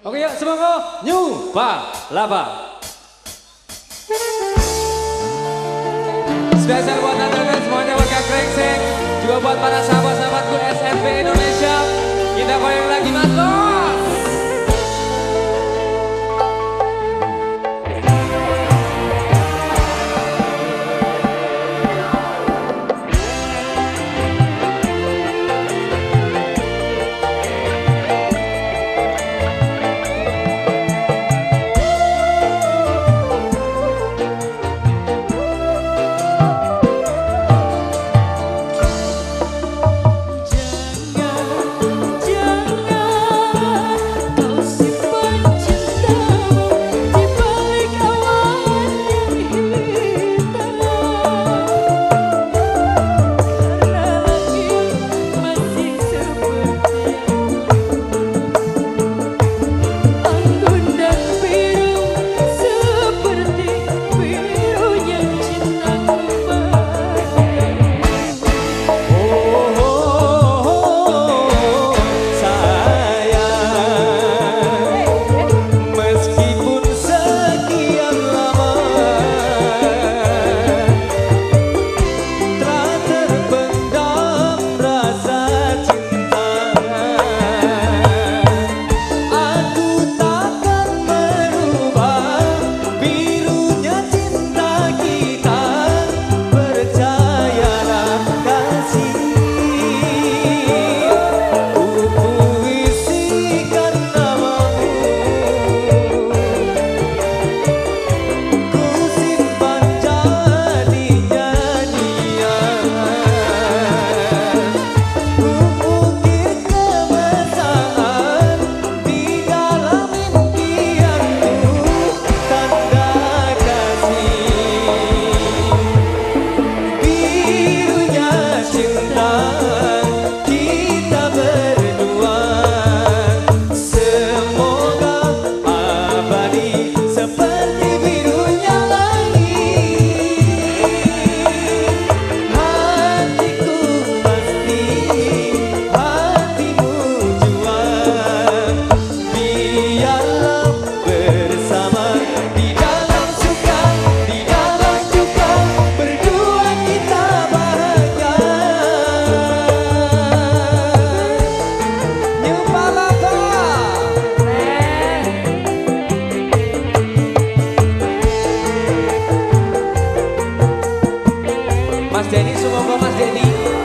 Oke yuk semoga New Palapa. Spesial buat Natal semuanya buat Kak Krengsek, juga buat para sahabat-sahabatku SMP Indonesia. Kita goyang lagi Mas semoga